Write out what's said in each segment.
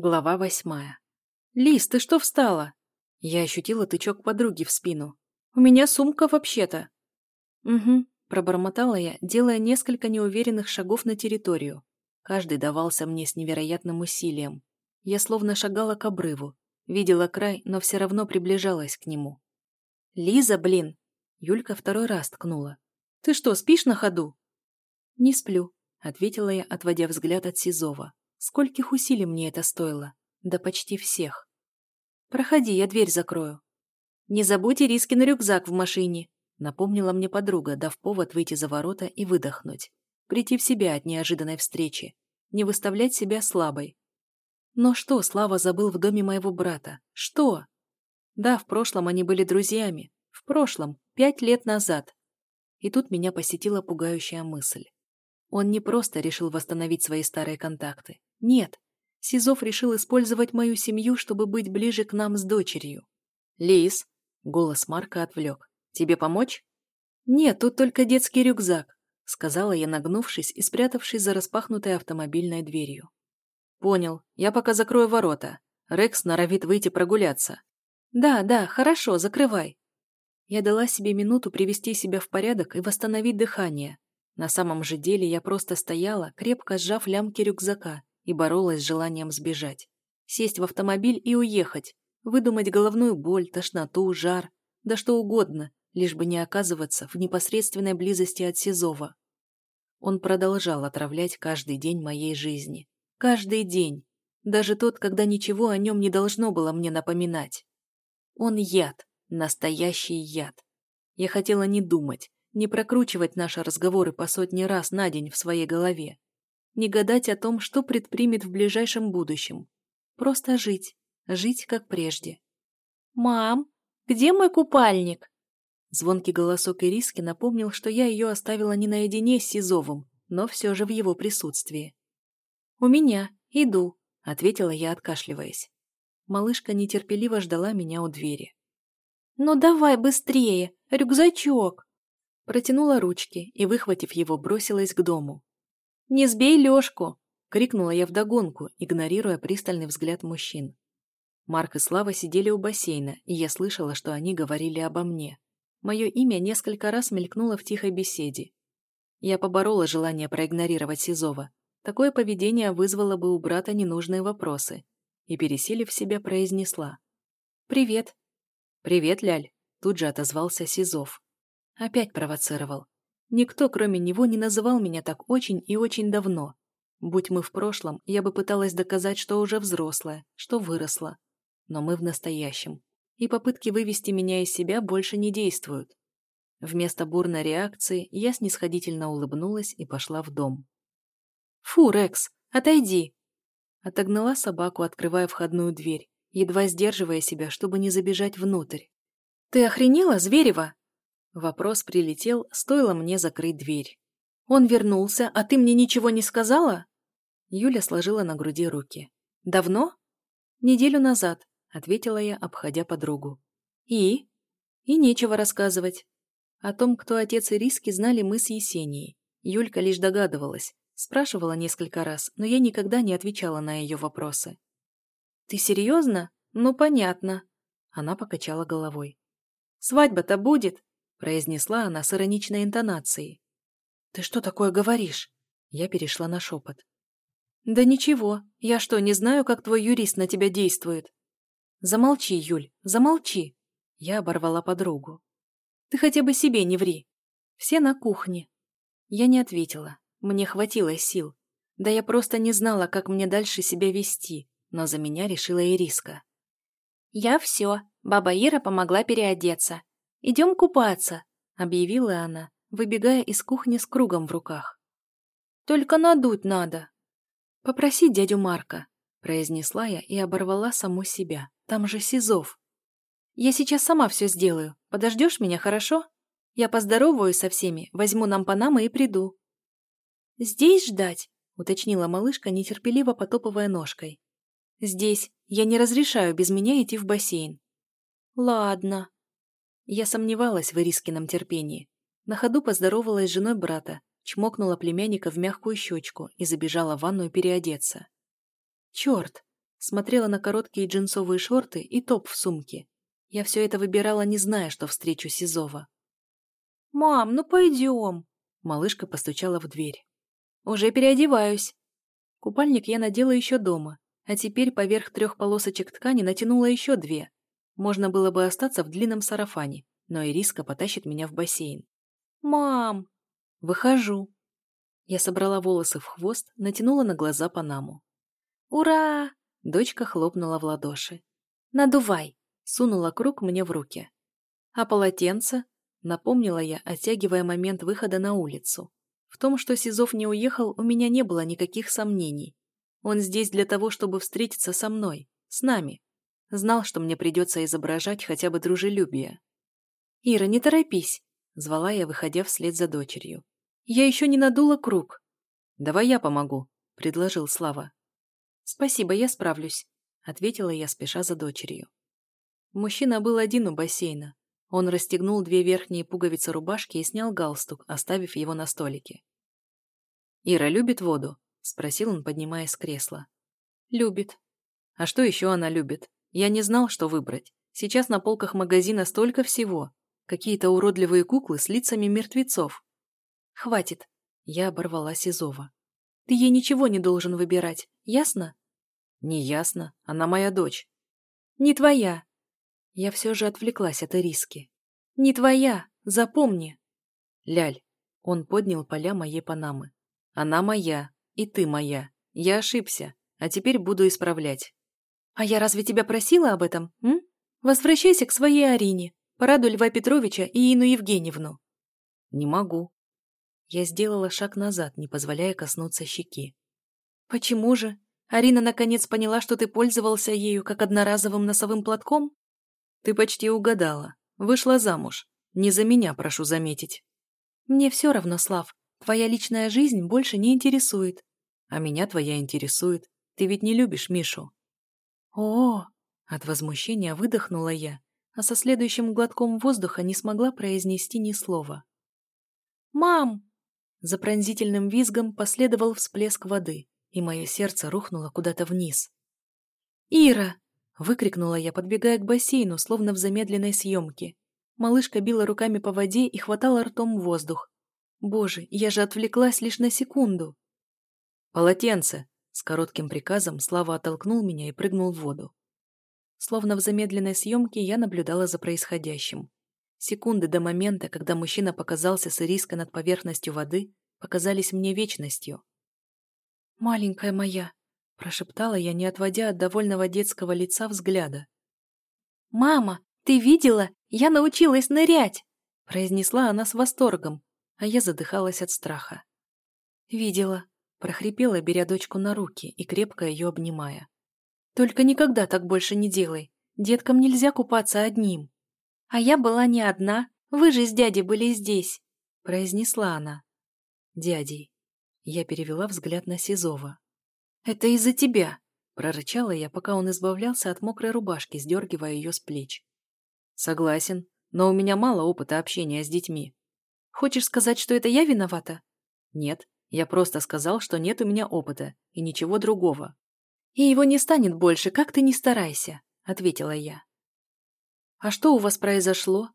Глава восьмая. «Лиз, ты что встала?» Я ощутила тычок подруги в спину. «У меня сумка вообще-то». «Угу», – пробормотала я, делая несколько неуверенных шагов на территорию. Каждый давался мне с невероятным усилием. Я словно шагала к обрыву, видела край, но все равно приближалась к нему. «Лиза, блин!» – Юлька второй раз ткнула. «Ты что, спишь на ходу?» «Не сплю», – ответила я, отводя взгляд от Сизова. Скольких усилий мне это стоило? Да почти всех. Проходи, я дверь закрою. Не забудь риски на рюкзак в машине, напомнила мне подруга, дав повод выйти за ворота и выдохнуть. Прийти в себя от неожиданной встречи. Не выставлять себя слабой. Но что Слава забыл в доме моего брата? Что? Да, в прошлом они были друзьями. В прошлом, пять лет назад. И тут меня посетила пугающая мысль. Он не просто решил восстановить свои старые контакты. Нет, Сизов решил использовать мою семью, чтобы быть ближе к нам с дочерью. «Лиз!» — голос Марка отвлек. «Тебе помочь?» «Нет, тут только детский рюкзак», — сказала я, нагнувшись и спрятавшись за распахнутой автомобильной дверью. «Понял. Я пока закрою ворота. Рекс норовит выйти прогуляться». «Да, да, хорошо, закрывай». Я дала себе минуту привести себя в порядок и восстановить дыхание. На самом же деле я просто стояла, крепко сжав лямки рюкзака, и боролась с желанием сбежать. Сесть в автомобиль и уехать, выдумать головную боль, тошноту, жар, да что угодно, лишь бы не оказываться в непосредственной близости от Сизова. Он продолжал отравлять каждый день моей жизни. Каждый день. Даже тот, когда ничего о нем не должно было мне напоминать. Он яд. Настоящий яд. Я хотела не думать, не прокручивать наши разговоры по сотни раз на день в своей голове не гадать о том, что предпримет в ближайшем будущем. Просто жить, жить как прежде. «Мам, где мой купальник?» Звонкий голосок Ириски напомнил, что я ее оставила не наедине с Сизовым, но все же в его присутствии. «У меня. Иду», — ответила я, откашливаясь. Малышка нетерпеливо ждала меня у двери. «Ну давай быстрее! Рюкзачок!» Протянула ручки и, выхватив его, бросилась к дому. «Не сбей Лёшку!» — крикнула я вдогонку, игнорируя пристальный взгляд мужчин. Марк и Слава сидели у бассейна, и я слышала, что они говорили обо мне. Мое имя несколько раз мелькнуло в тихой беседе. Я поборола желание проигнорировать Сизова. Такое поведение вызвало бы у брата ненужные вопросы. И, пересилив себя, произнесла. «Привет». «Привет, Ляль», — тут же отозвался Сизов. Опять провоцировал. Никто, кроме него, не называл меня так очень и очень давно. Будь мы в прошлом, я бы пыталась доказать, что уже взрослая, что выросла. Но мы в настоящем. И попытки вывести меня из себя больше не действуют. Вместо бурной реакции я снисходительно улыбнулась и пошла в дом. «Фу, Рекс, отойди!» Отогнала собаку, открывая входную дверь, едва сдерживая себя, чтобы не забежать внутрь. «Ты охренела, Зверева?» Вопрос прилетел, стоило мне закрыть дверь. «Он вернулся, а ты мне ничего не сказала?» Юля сложила на груди руки. «Давно?» «Неделю назад», — ответила я, обходя подругу. «И?» «И нечего рассказывать». О том, кто отец Ириски, знали мы с Есенией. Юлька лишь догадывалась, спрашивала несколько раз, но я никогда не отвечала на ее вопросы. «Ты серьезно? Ну, понятно». Она покачала головой. «Свадьба-то будет?» Произнесла она с ироничной интонацией. «Ты что такое говоришь?» Я перешла на шепот. «Да ничего. Я что, не знаю, как твой юрист на тебя действует?» «Замолчи, Юль, замолчи!» Я оборвала подругу. «Ты хотя бы себе не ври. Все на кухне». Я не ответила. Мне хватило сил. Да я просто не знала, как мне дальше себя вести, но за меня решила Ириска. «Я все. Баба Ира помогла переодеться. «Идем купаться», — объявила она, выбегая из кухни с кругом в руках. «Только надуть надо». «Попроси дядю Марка», — произнесла я и оборвала саму себя. «Там же Сизов». «Я сейчас сама все сделаю. Подождешь меня, хорошо? Я поздороваюсь со всеми, возьму нам панамы и приду». «Здесь ждать?» — уточнила малышка, нетерпеливо потопывая ножкой. «Здесь. Я не разрешаю без меня идти в бассейн». «Ладно», я сомневалась в Ирискином терпении. На ходу поздоровалась с женой брата, чмокнула племянника в мягкую щечку и забежала в ванную переодеться. «Черт!» Смотрела на короткие джинсовые шорты и топ в сумке. Я все это выбирала, не зная, что встречу Сизова. «Мам, ну пойдем!» Малышка постучала в дверь. «Уже переодеваюсь!» Купальник я надела еще дома, а теперь поверх трех полосочек ткани натянула еще две. Можно было бы остаться в длинном сарафане, но Ириска потащит меня в бассейн. «Мам!» «Выхожу!» Я собрала волосы в хвост, натянула на глаза панаму. «Ура!» – дочка хлопнула в ладоши. «Надувай!» – сунула круг мне в руки. «А полотенце?» – напомнила я, оттягивая момент выхода на улицу. В том, что Сизов не уехал, у меня не было никаких сомнений. Он здесь для того, чтобы встретиться со мной, с нами. Знал, что мне придется изображать хотя бы дружелюбие. «Ира, не торопись!» – звала я, выходя вслед за дочерью. «Я еще не надула круг». «Давай я помогу», – предложил Слава. «Спасибо, я справлюсь», — ответила я, спеша за дочерью. Мужчина был один у бассейна. Он расстегнул две верхние пуговицы рубашки и снял галстук, оставив его на столике. «Ира любит воду?» — спросил он, поднимаясь с кресла. «Любит». «А что еще она любит? Я не знал, что выбрать. Сейчас на полках магазина столько всего. Какие-то уродливые куклы с лицами мертвецов». «Хватит». Я оборвала Сизова. «Ты ей ничего не должен выбирать, ясно?» «Не ясно. Она моя дочь». «Не твоя». Я все же отвлеклась от риски. «Не твоя. Запомни». «Ляль». Он поднял поля моей панамы. «Она моя. И ты моя. Я ошибся. А теперь буду исправлять». «А я разве тебя просила об этом, м? Возвращайся к своей Арине. Порадуй Льва Петровича и Инну Евгеньевну». «Не могу». Я сделала шаг назад, не позволяя коснуться щеки. «Почему же? Арина наконец поняла, что ты пользовался ею как одноразовым носовым платком? Ты почти угадала. Вышла замуж. Не за меня, прошу заметить. Мне все равно, Слав. Твоя личная жизнь больше не интересует. А меня твоя интересует. Ты ведь не любишь Мишу. О, от возмущения выдохнула я, а со следующим глотком воздуха не смогла произнести ни слова. «Мам!» За пронзительным визгом последовал всплеск воды и мое сердце рухнуло куда-то вниз. «Ира!» — выкрикнула я, подбегая к бассейну, словно в замедленной съемке. Малышка била руками по воде и хватала ртом воздух. «Боже, я же отвлеклась лишь на секунду!» «Полотенце!» — с коротким приказом Слава оттолкнул меня и прыгнул в воду. Словно в замедленной съемке я наблюдала за происходящим. Секунды до момента, когда мужчина показался с ириской над поверхностью воды, показались мне вечностью. «Маленькая моя», — прошептала я, не отводя от довольного детского лица взгляда. «Мама, ты видела? Я научилась нырять!» — произнесла она с восторгом, а я задыхалась от страха. «Видела», — прохрипела, беря дочку на руки и крепко ее обнимая. «Только никогда так больше не делай. Деткам нельзя купаться одним». «А я была не одна. Вы же с дядей были здесь», — произнесла она. «Дядей», я перевела взгляд на Сизова. «Это из-за тебя!» – прорычала я, пока он избавлялся от мокрой рубашки, сдергивая ее с плеч. «Согласен, но у меня мало опыта общения с детьми. Хочешь сказать, что это я виновата?» «Нет, я просто сказал, что нет у меня опыта и ничего другого». «И его не станет больше, как ты ни старайся», – ответила я. «А что у вас произошло?»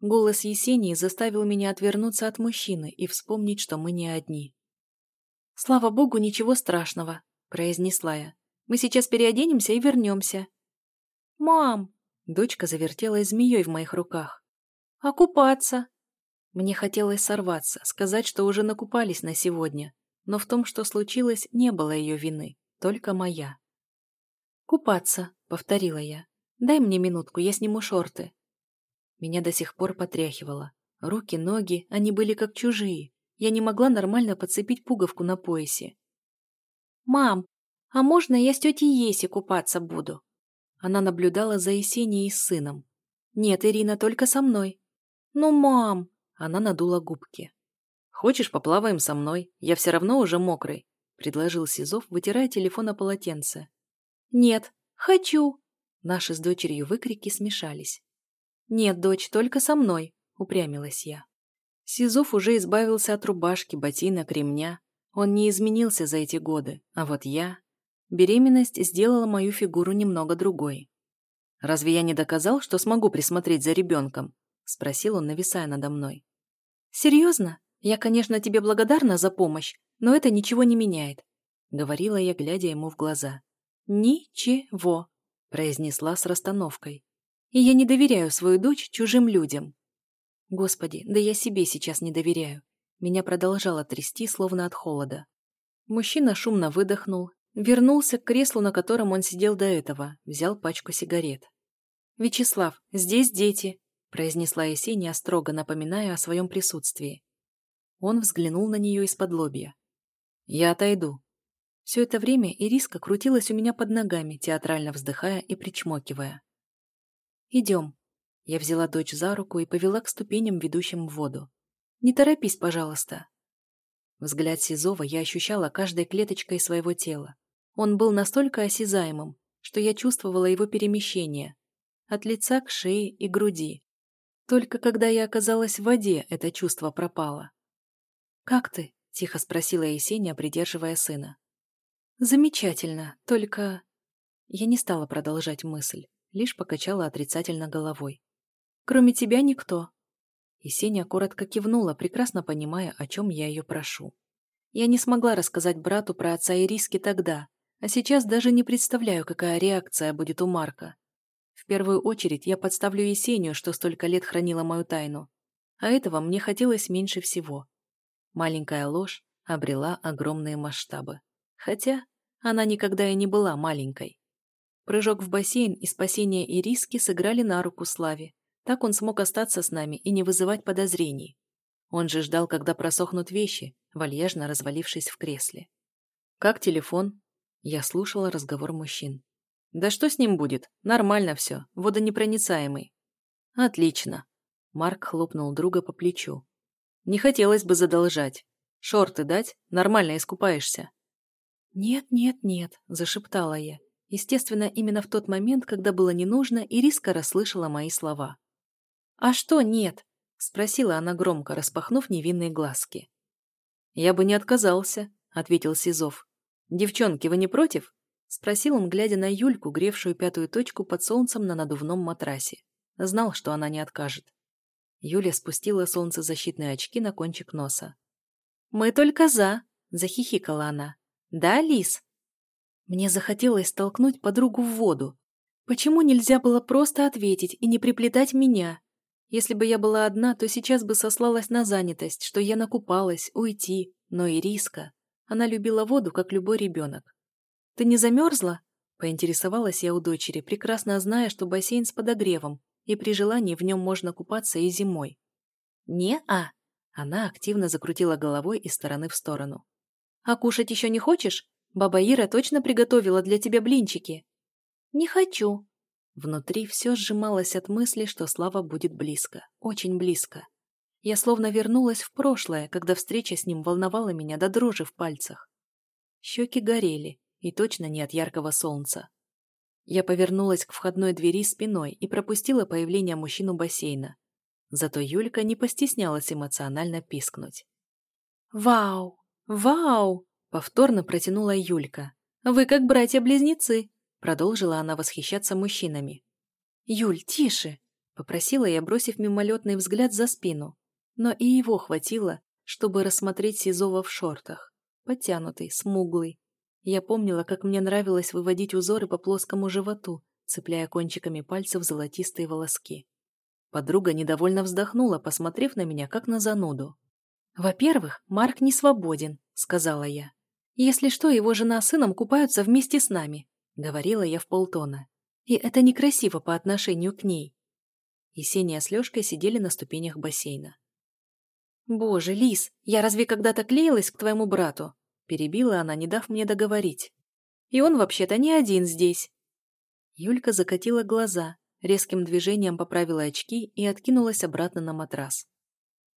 Голос Есении заставил меня отвернуться от мужчины и вспомнить, что мы не одни. «Слава богу, ничего страшного», — произнесла я. «Мы сейчас переоденемся и вернемся». «Мам!» — дочка завертелась змеей в моих руках. «А купаться?» Мне хотелось сорваться, сказать, что уже накупались на сегодня, но в том, что случилось, не было ее вины, только моя. «Купаться», — повторила я. «Дай мне минутку, я сниму шорты». Меня до сих пор потряхивало. Руки, ноги, они были как чужие. Я не могла нормально подцепить пуговку на поясе. «Мам, а можно я с тетей Еси купаться буду?» Она наблюдала за Есенией с сыном. «Нет, Ирина, только со мной». «Ну, мам!» Она надула губки. «Хочешь, поплаваем со мной? Я все равно уже мокрый», — предложил Сизов, вытирая телефон о полотенце. «Нет, хочу!» Наши с дочерью выкрики смешались. «Нет, дочь, только со мной», — упрямилась я. Сизов уже избавился от рубашки, ботинок, ремня. Он не изменился за эти годы, а вот я... беременность сделала мою фигуру немного другой. «Разве я не доказал, что смогу присмотреть за ребенком?» — спросил он, нависая надо мной. «Серьезно? Я, конечно, тебе благодарна за помощь, но это ничего не меняет», — говорила я, глядя ему в глаза. «Ничего», — произнесла с расстановкой. «И я не доверяю свою дочь чужим людям». Господи, да я себе сейчас не доверяю. Меня продолжало трясти, словно от холода. Мужчина шумно выдохнул, вернулся к креслу, на котором он сидел до этого, взял пачку сигарет. «Вячеслав, здесь дети», – произнесла Есения, строго напоминая о своем присутствии. Он взглянул на нее из-под лобья. «Я отойду». Все это время Ириска крутилась у меня под ногами, театрально вздыхая и причмокивая. «Идем». Я взяла дочь за руку и повела к ступеням, ведущим в воду. Не торопись, пожалуйста. Взгляд Сизова я ощущала каждой клеточкой своего тела. Он был настолько осязаемым, что я чувствовала его перемещение. От лица к шее и груди. Только когда я оказалась в воде, это чувство пропало. «Как ты?» – тихо спросила Есения, придерживая сына. «Замечательно, только...» Я не стала продолжать мысль, лишь покачала отрицательно головой. «Кроме тебя никто. И Сеня коротко кивнула, прекрасно понимая, о чем я ее прошу. Я не смогла рассказать брату про отца Ириски тогда, а сейчас даже не представляю, какая реакция будет у Марка. В первую очередь я подставлю Есению, что столько лет хранила мою тайну. А этого мне хотелось меньше всего. Маленькая ложь обрела огромные масштабы. Хотя она никогда и не была маленькой. Прыжок в бассейн и спасение Ириски сыграли на руку Славе, так он смог остаться с нами и не вызывать подозрений. Он же ждал, когда просохнут вещи, вальяжно развалившись в кресле. «Как телефон?» Я слушала разговор мужчин. «Да что с ним будет? Нормально все, водонепроницаемый». «Отлично». Марк хлопнул друга по плечу. «Не хотелось бы задолжать. Шорты дать? Нормально искупаешься». «Нет, нет, нет», – зашептала я. Естественно, именно в тот момент, когда было не нужно, Ириска расслышала мои слова. «А что нет?» — спросила она громко, распахнув невинные глазки. «Я бы не отказался», — ответил Сизов. «Девчонки, вы не против?» — спросил он, глядя на Юльку, гревшую пятую точку под солнцем на надувном матрасе. Знал, что она не откажет. Юля спустила солнцезащитные очки на кончик носа. «Мы только за!» — захихикала она. «Да, Лис?» Мне захотелось столкнуть подругу в воду. Почему нельзя было просто ответить и не приплетать меня? Если бы я была одна, то сейчас бы сослалась на занятость, что я накупалась, уйти, но и риска. Она любила воду, как любой ребенок. «Ты не замерзла?» – поинтересовалась я у дочери, прекрасно зная, что бассейн с подогревом, и при желании в нем можно купаться и зимой. «Не-а!» – она активно закрутила головой из стороны в сторону. «А кушать еще не хочешь? Баба Ира точно приготовила для тебя блинчики». «Не хочу», Внутри все сжималось от мысли, что Слава будет близко, очень близко. Я словно вернулась в прошлое, когда встреча с ним волновала меня до дрожи в пальцах. Щеки горели, и точно не от яркого солнца. Я повернулась к входной двери спиной и пропустила появление мужчину бассейна. Зато Юлька не постеснялась эмоционально пискнуть. «Вау! Вау!» — повторно протянула Юлька. «Вы как братья-близнецы!» Продолжила она восхищаться мужчинами. «Юль, тише!» – попросила я, бросив мимолетный взгляд за спину. Но и его хватило, чтобы рассмотреть Сизова в шортах. Подтянутый, смуглый. Я помнила, как мне нравилось выводить узоры по плоскому животу, цепляя кончиками пальцев золотистые волоски. Подруга недовольно вздохнула, посмотрев на меня, как на зануду. «Во-первых, Марк не свободен», — сказала я. «Если что, его жена с сыном купаются вместе с нами. — говорила я в полтона. «И это некрасиво по отношению к ней». Есения с Лёшкой сидели на ступенях бассейна. «Боже, Лис, я разве когда-то клеилась к твоему брату?» Перебила она, не дав мне договорить. «И он вообще-то не один здесь». Юлька закатила глаза, резким движением поправила очки и откинулась обратно на матрас.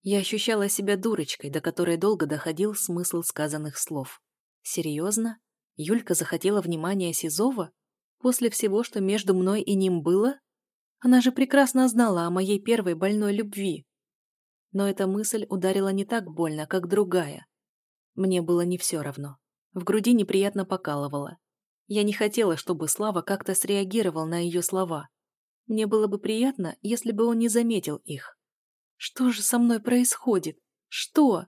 Я ощущала себя дурочкой, до которой долго доходил смысл сказанных слов. Серьезно? Юлька захотела внимания Сизова? После всего, что между мной и ним было? Она же прекрасно знала о моей первой больной любви. Но эта мысль ударила не так больно, как другая. Мне было не все равно. В груди неприятно покалывало. Я не хотела, чтобы Слава как-то среагировал на ее слова. Мне было бы приятно, если бы он не заметил их. Что же со мной происходит? Что?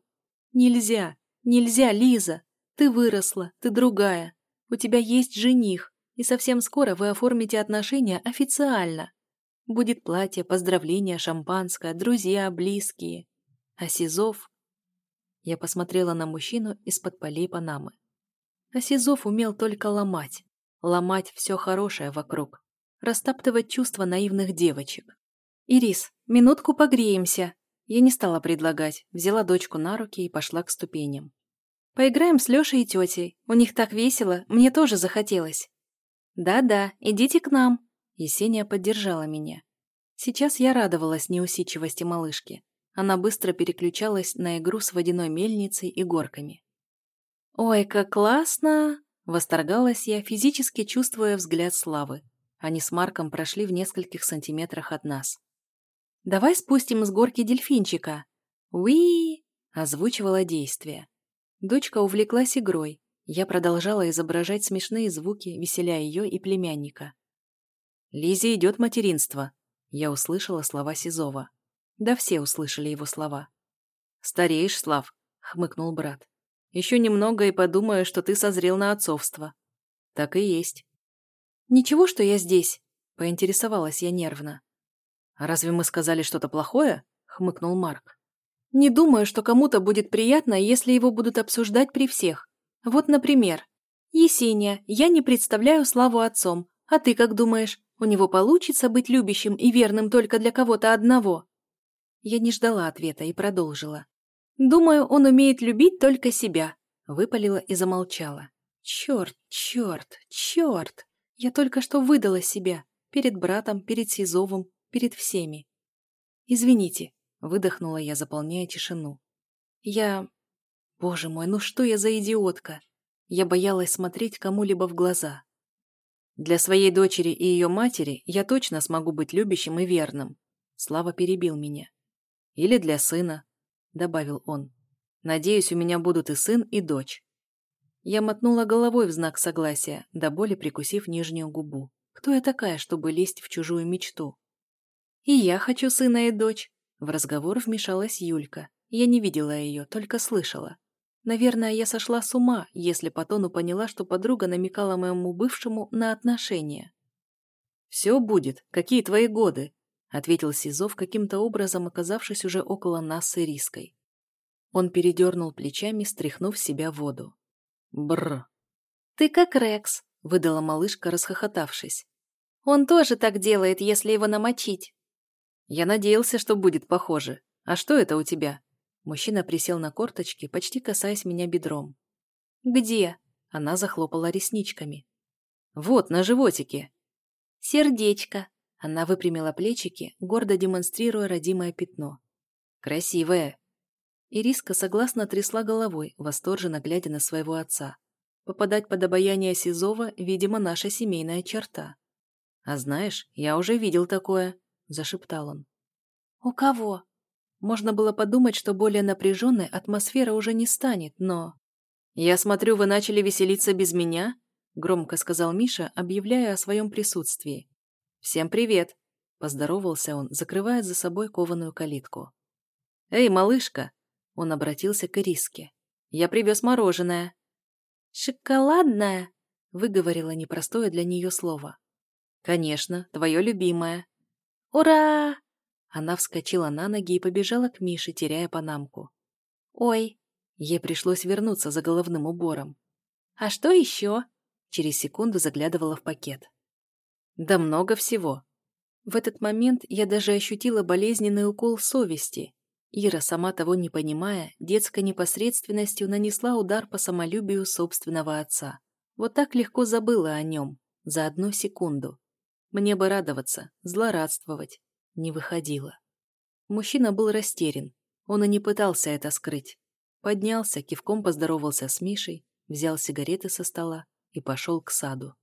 Нельзя, нельзя, Лиза. Ты выросла, ты другая. У тебя есть жених, и совсем скоро вы оформите отношения официально. Будет платье, поздравления, шампанское, друзья, близкие. А Сизов... Я посмотрела на мужчину из-под полей Панамы. А Сизов умел только ломать. Ломать все хорошее вокруг. Растаптывать чувства наивных девочек. «Ирис, минутку погреемся!» Я не стала предлагать, взяла дочку на руки и пошла к ступеням. «Поиграем с Лешей и тетей. У них так весело, мне тоже захотелось». «Да-да, идите к нам!» Есения поддержала меня. Сейчас я радовалась неусидчивости малышки. Она быстро переключалась на игру с водяной мельницей и горками. «Ой, как классно!» – восторгалась я, физически чувствуя взгляд Славы. Они с Марком прошли в нескольких сантиметрах от нас. «Давай спустим с горки дельфинчика!» «Уи!» – озвучивала действие. Дочка увлеклась игрой. Я продолжала изображать смешные звуки, веселя ее и племянника. «Лизе идет материнство», – я услышала слова Сизова. Да все услышали его слова. «Стареешь, Слав», – хмыкнул брат. Еще немного и подумаю, что ты созрел на отцовство. Так и есть. Ничего, что я здесь, поинтересовалась я нервно. разве мы сказали что-то плохое? хмыкнул Марк. Не думаю, что кому-то будет приятно, если его будут обсуждать при всех. Вот, например, Есения, я не представляю Славу отцом. А ты как думаешь, у него получится быть любящим и верным только для кого-то одного? Я не ждала ответа и продолжила. «Думаю, он умеет любить только себя», — выпалила и замолчала. «Черт, черт, черт! Я только что выдала себя. Перед братом, перед Сизовым, перед всеми. Извините», — выдохнула я, заполняя тишину. «Я... Боже мой, ну что я за идиотка?» Я боялась смотреть кому-либо в глаза. «Для своей дочери и ее матери я точно смогу быть любящим и верным», Слава перебил меня. «Или для сына, добавил он. «Надеюсь, у меня будут и сын, и дочь». Я мотнула головой в знак согласия, до боли прикусив нижнюю губу. Кто я такая, чтобы лезть в чужую мечту? «И я хочу сына и дочь», — в разговор вмешалась Юлька. Я не видела ее, только слышала. Наверное, я сошла с ума, если по тону поняла, что подруга намекала моему бывшему на отношения. «Все будет. Какие твои годы?» — ответил Сизов, каким-то образом оказавшись уже около нас с Ириской. Он передернул плечами, стряхнув себя воду. Бр. «Ты как Рекс», — выдала малышка, расхохотавшись. «Он тоже так делает, если его намочить». «Я надеялся, что будет похоже. А что это у тебя?» Мужчина присел на корточки, почти касаясь меня бедром. «Где?» Она захлопала ресничками. «Вот, на животике». «Сердечко», она выпрямила плечики, гордо демонстрируя родимое пятно. «Красивая!» Ириска согласно трясла головой, восторженно глядя на своего отца. Попадать под обаяние Сизова, видимо, наша семейная черта. «А знаешь, я уже видел такое», – зашептал он. «У кого?» Можно было подумать, что более напряженной атмосфера уже не станет, но... «Я смотрю, вы начали веселиться без меня?» – громко сказал Миша, объявляя о своем присутствии. «Всем привет!» – поздоровался он, закрывая за собой кованую калитку. «Эй, малышка!» – он обратился к Ириске. «Я привез мороженое». «Шоколадное?» – выговорила непростое для нее слово. «Конечно, твое любимое». «Ура!» Она вскочила на ноги и побежала к Мише, теряя панамку. «Ой!» Ей пришлось вернуться за головным убором. «А что еще?» Через секунду заглядывала в пакет. Да много всего. В этот момент я даже ощутила болезненный укол совести. Ира, сама того не понимая, детской непосредственностью нанесла удар по самолюбию собственного отца. Вот так легко забыла о нем. За одну секунду. Мне бы радоваться, злорадствовать. Не выходило. Мужчина был растерян. Он и не пытался это скрыть. Поднялся, кивком поздоровался с Мишей, взял сигареты со стола и пошел к саду.